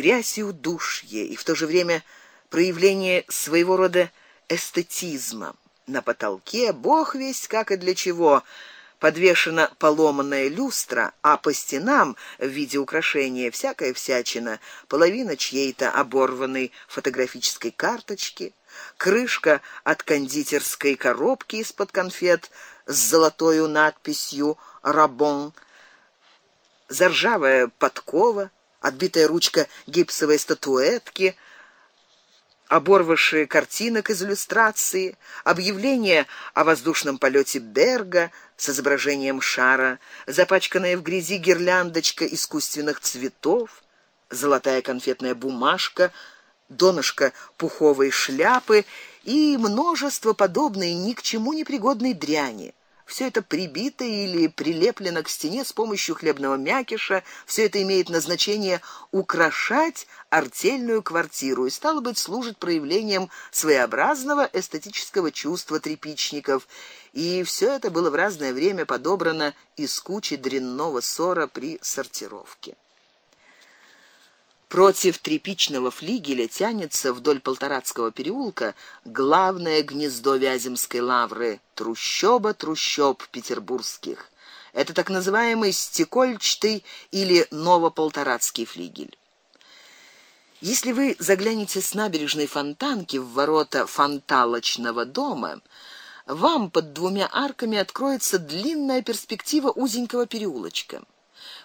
грязь и удушье, и в то же время проявление своего рода эстетизма. На потолке, бог весть как и для чего, подвешена поломанная люстра, а по стенам в виде украшения всякая всячина, половина чьей-то оборванной фотографической карточки, крышка от кондитерской коробки из-под конфет с золотой надписью Рабон, заржавая подкова, отбитая ручка гипсовой статуэтки, оборвавшие картинок из иллюстрации, объявление о воздушном полете Берга с изображением шара, запачканная в грязи гирляндочка искусственных цветов, золотая конфетная бумажка, донышко пуховой шляпы и множество подобной ни к чему не пригодной дряни. Все это прибито или прилеплено к стене с помощью хлебного мякиша, все это имеет назначение украшать артельную квартиру и стало быть служит проявлением своеобразного эстетического чувства трепичников. И все это было в разное время подобрано из кучи дрянного ссора при сортировке. Против трепичного флигеля тянется вдоль Полторацкого переулка главное гнездо Вяземской лавры трущоба трущоб петербургских. Это так называемый стекольчатый или новополторацкий флигель. Если вы заглянете с набережной Фонтанки в ворота фонталочного дома, вам под двумя арками откроется длинная перспектива узенького переулочка.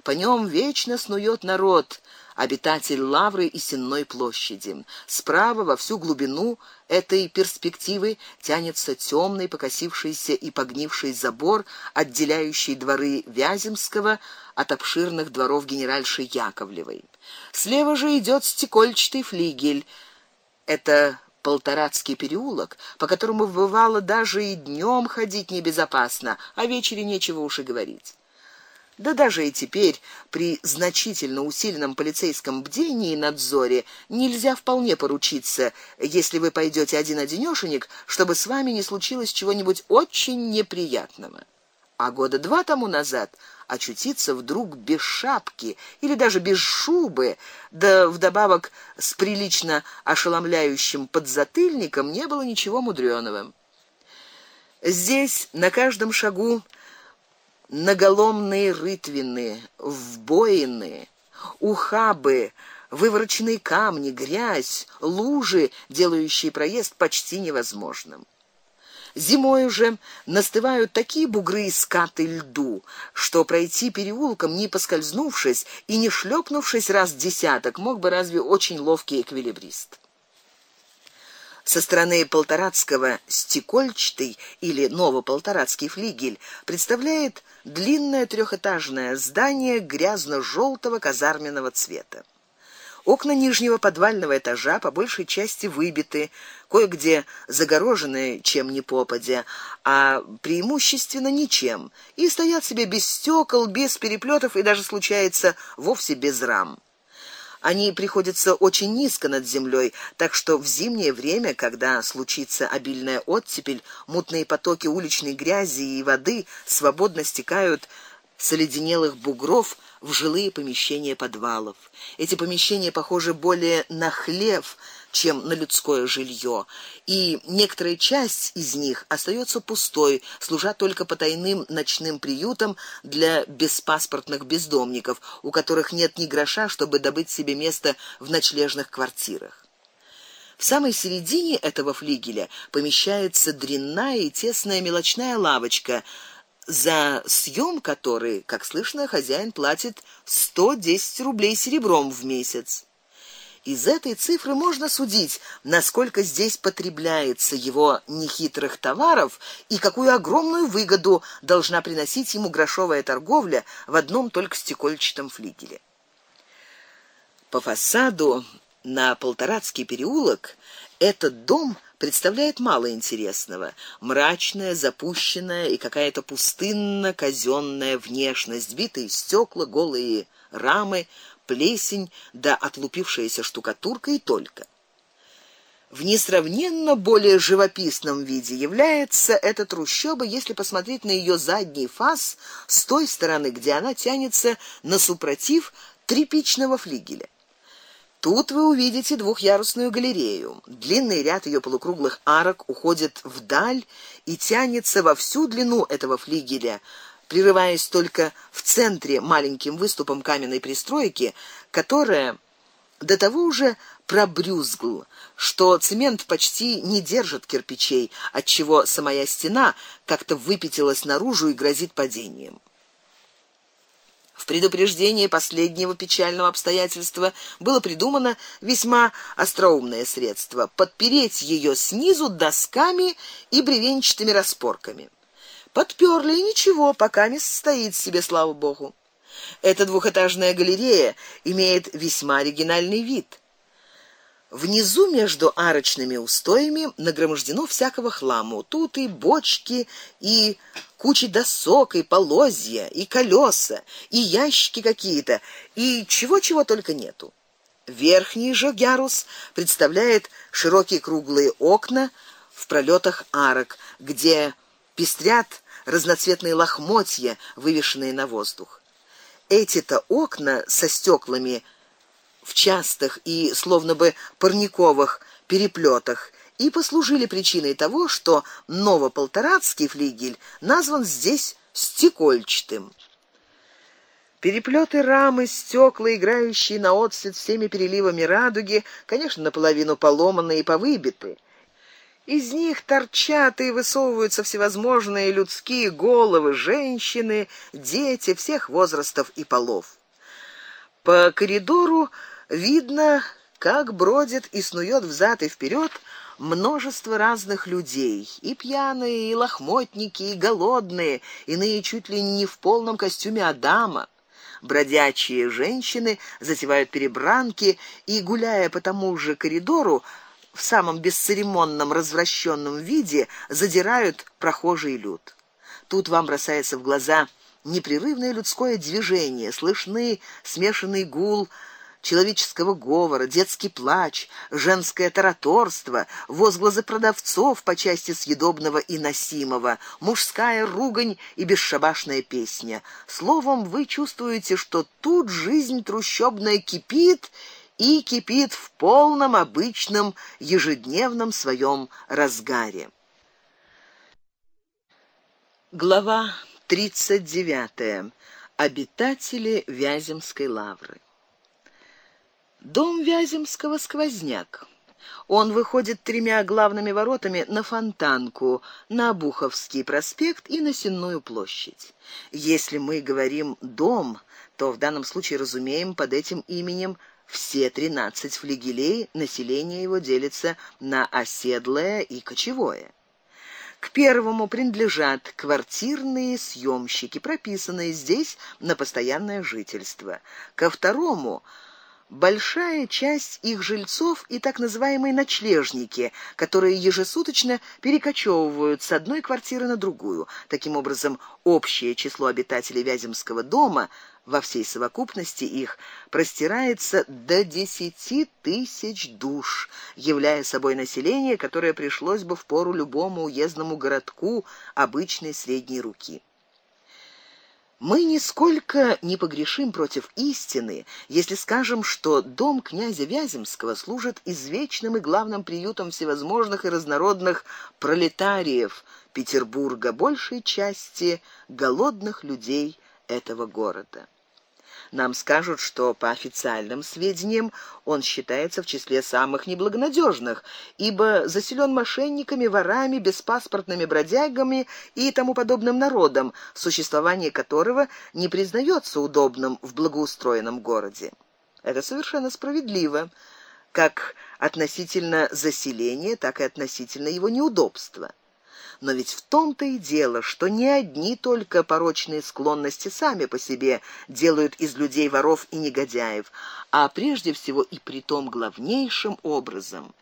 По нем вечно снует народ, обитатель Лавры и Сенной площади. Справа во всю глубину этой перспективы тянется темный, покосившийся и погнивший забор, отделяющий дворы Вяземского от обширных дворов генеральши Яковлевой. Слева же идет стекольчатый флигель. Это Полторацкий переулок, по которому бывало даже и днем ходить небезопасно, а вечере нечего уж и говорить. Да даже и теперь при значительно усиленном полицейском бдении и надзоре нельзя вполне поручиться, если вы пойдете один-одинёшенек, чтобы с вами не случилось чего-нибудь очень неприятного. А года два тому назад очутиться вдруг без шапки или даже без шубы, да вдобавок с прилично ошеломляющим подзатыльником не было ничего мудрёного. Здесь на каждом шагу наголомные рытвины, вбоины, ухабы, вывороченные камни, грязь, лужи, делающие проезд почти невозможным. Зимой уже настывают такие бугры и скаты льду, что пройти переулком, не поскользнувшись и не шлепнувшись раз десяток, мог бы разве очень ловкий эквилибрист. Со стороны Полторацкого стекольчатый или новополторацкий флигель представляет длинное трехэтажное здание грязно желтого казарменного цвета. Окна нижнего подвального этажа по большей части выбиты, кое-где загорожены чем ни попадя, а преимущественно ничем, и стоят себе без стекол, без переплетов и даже случается вовсе без рам. Они приходятся очень низко над землей, так что в зимнее время, когда случится обильная оттепель, мутные потоки уличной грязи и воды свободно стекают с оледенелых бугров в жилые помещения подвалов. Эти помещения похожи более на хлев, чем на людское жилье, и некоторая часть из них остается пустой, служа только потайным ночным приютом для беспаспортных бездомников, у которых нет ни гроша, чтобы добыть себе место в ночлежных квартирах. В самой середине этого флигеля помещается дрянная и тесная мелочная лавочка, за съем которой, как слышно, хозяин платит 110 рублей серебром в месяц. Из этой цифры можно судить, насколько здесь потребляется его нехитрых товаров и какую огромную выгоду должна приносить ему грошовая торговля в одном только стекольчатом флигеле. По фасаду на Полторацкий переулок этот дом представляет мало интересного. Мрачная, запущенная и какая-то пустынно казённая внешность, битые стекла, голые рамы, плесень да отлупившаяся штукатурка и только. В несравненно более живописном виде является эта трущоба, если посмотреть на ее задний фас с той стороны, где она тянется на супротив трепичного флигеля. Тут вы увидите двухъярусную галерею. Длинный ряд ее полукруглых арок уходит вдаль и тянется во всю длину этого флигеля, прерываясь только в центре маленьким выступом каменной пристройки, которая до того уже пробрюзгл, что цемент почти не держит кирпичей, отчего самая стена как-то выпятилась наружу и грозит падением. В предупреждении последнего печального обстоятельства было придумано весьма остроумное средство подпереть ее снизу досками и бревенчатыми распорками. Подперли и ничего, пока не стоит себе, слава богу. Эта двухэтажная галерея имеет весьма оригинальный вид. Внизу между арочными устоями нагромождено всякого хламу. Тут и бочки, и кучи досок, и полозья, и колеса, и ящики какие-то, и чего-чего только нету. Верхний же ярус представляет широкие круглые окна в пролетах арок, где пестрят разноцветные лохмотья, вывешенные на воздух. Эти-то окна со стеклами в частых и словно бы парниковых переплетах и послужили причиной того, что Новополторацкий флигель назван здесь стекольчатым. Переплеты рамы, стекла, играющие на отсвет всеми переливами радуги, конечно, наполовину поломаны и повыбиты. Из них торчат и высовываются всевозможные людские головы, женщины, дети всех возрастов и полов. По коридору видно, как бродит и снует взад и вперед множество разных людей, и пьяные, и лохмотники, и голодные, иные чуть ли не в полном костюме Адама. Бродячие женщины затевают перебранки и гуляя по тому же коридору в самом бесцеремонном развращенном виде задирают прохожий люд. Тут вам бросается в глаза непрерывное людское движение, слышны смешанный гул человеческого говора, детский плач, женское тараторство, возгласы продавцов по части съедобного и носимого, мужская ругань и бесшабашная песня. Словом, вы чувствуете, что тут жизнь трущобная кипит и кипит в полном обычном ежедневном своем разгаре. Глава тридцать девятая. Обитатели Вяземской лавры. Дом Вяземского сквозняк. Он выходит тремя главными воротами на Фонтанку, на Буховский проспект и на Сенную площадь. Если мы говорим дом, то в данном случае разумеем под этим именем все тринадцать флигелей, население его делится на оседлое и кочевое. К первому принадлежат квартирные съемщики, прописанные здесь на постоянное жительство. Ко второму большая часть их жильцов и так называемые ночлежники, которые ежесуточно перекочевывают с одной квартиры на другую. Таким образом, общее число обитателей Вяземского дома во всей совокупности их простирается до десяти тысяч душ, являя собой население, которое пришлось бы в пору любому уездному городку обычной средней руки. Мы нисколько не погрешим против истины, если скажем, что дом князя Вяземского служит извечным и главным приютом всевозможных и разнородных пролетариев Петербурга, большей части голодных людей этого города. Нам скажут, что по официальным сведениям он считается в числе самых неблагонадежных, ибо заселен мошенниками, ворами, беспаспортными бродягами и тому подобным народом, существование которого не признается удобным в благоустроенном городе. Это совершенно справедливо, как относительно заселения, так и относительно его неудобства. Но ведь в том-то и дело, что не одни только порочные склонности сами по себе делают из людей воров и негодяев, а прежде всего и при том главнейшим образом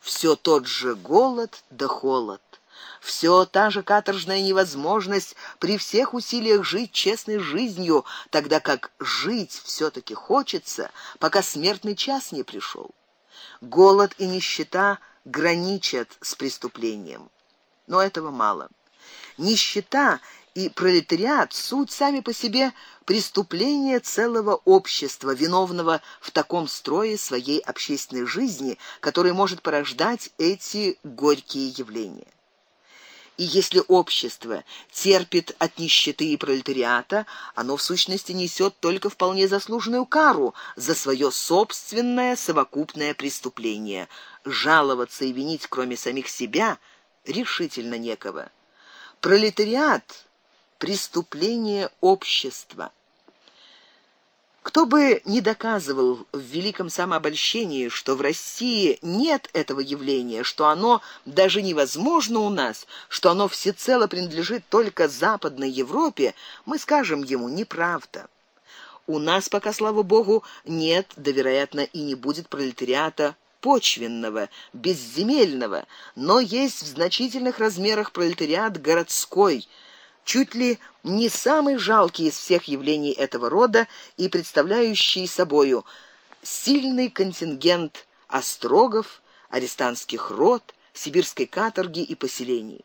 все тот же голод да холод. Все та же каторжная невозможность при всех усилиях жить честной жизнью, тогда как жить все таки хочется, пока смертный час не пришел. Голод и нищета граничат с преступлением но этого мало. Нищета и пролетариат суть сами по себе преступления целого общества, виновного в таком строе своей общественной жизни, который может порождать эти горькие явления. И если общество терпит от нищеты и пролетариата, оно в сущности несет только вполне заслуженную кару за свое собственное совокупное преступление. Жаловаться и винить, кроме самих себя, решительно некого. Пролетариат преступление общества. Кто бы ни доказывал в великом самообольщении, что в России нет этого явления, что оно даже невозможно у нас, что оно всецело принадлежит только Западной Европе, мы скажем ему неправда. У нас пока, слава богу, нет, да вероятно и не будет пролетариата почвенного, безземельного, но есть в значительных размерах пролетариат городской, чуть ли не самый жалкий из всех явлений этого рода и представляющий собою сильный контингент острогов, арестантских род, сибирской каторги и поселений.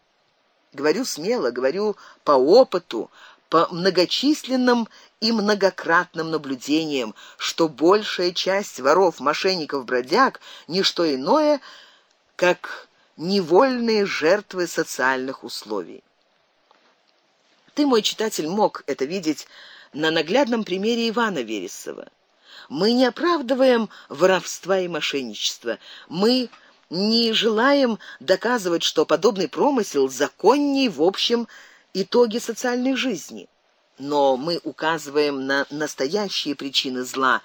Говорю смело, говорю по опыту, по многочисленным и многократным наблюдениям, что большая часть воров, мошенников, бродяг ни что иное, как невольные жертвы социальных условий. Ты, мой читатель, мог это видеть на наглядном примере Ивана Вересова. Мы не оправдываем воровства и мошенничества. Мы не желаем доказывать, что подобный промысел законней в общем итоге социальной жизни. Но мы указываем на настоящие причины зла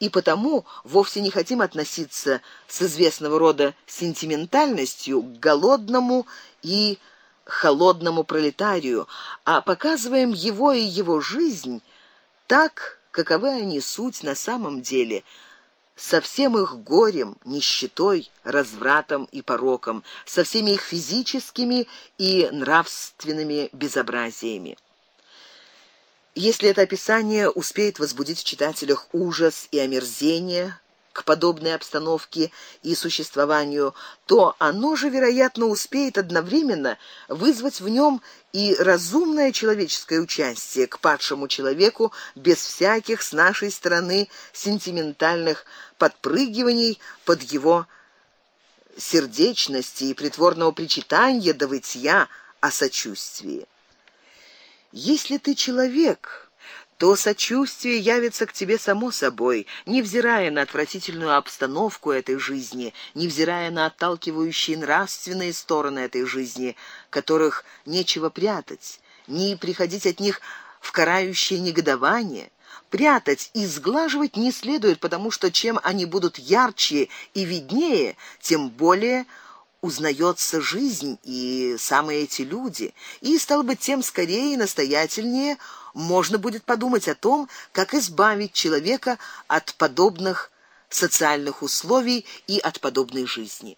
и потому вовсе не хотим относиться с известного рода сентиментальностью к голодному и холодному пролетарию, а показываем его и его жизнь так, каковы они суть на самом деле, со всем их горем, нищетой, развратом и пороком, со всеми их физическими и нравственными безобразиями. Если это описание успеет возбудить в читателях ужас и омерзение, к подобной обстановке и существованию, то оно же, вероятно, успеет одновременно вызвать в нем и разумное человеческое участие к падшему человеку без всяких с нашей стороны сентиментальных подпрыгиваний под его сердечности и притворного причитания до вытья о сочувствии. Если ты человек, то сочувствие явится к тебе само собой, невзирая на отвратительную обстановку этой жизни, невзирая на отталкивающие нравственные стороны этой жизни, которых нечего прятать, не приходить от них в карающее негодование. Прятать и сглаживать не следует, потому что чем они будут ярче и виднее, тем более узнается жизнь и самые эти люди, и стало бы тем скорее и настоятельнее можно будет подумать о том, как избавить человека от подобных социальных условий и от подобной жизни.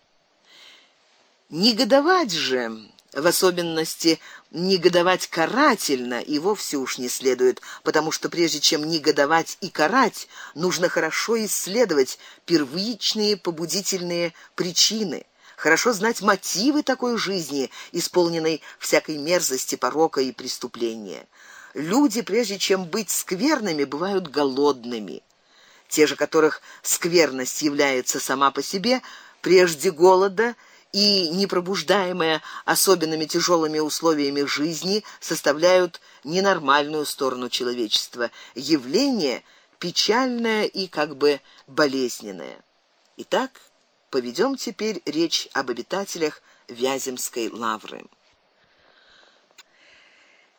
Негодовать же, в особенности негодовать карательно и вовсе уж не следует, потому что прежде чем негодовать и карать, нужно хорошо исследовать первичные побудительные причины, хорошо знать мотивы такой жизни, исполненной всякой мерзости, порока и преступления. Люди, прежде чем быть скверными, бывают голодными. Те же, которых скверность является сама по себе, прежде голода и непробуждаемая особенными тяжелыми условиями жизни, составляют ненормальную сторону человечества, явление печальное и как бы болезненное. Итак, поведем теперь речь об обитателях Вяземской лавры.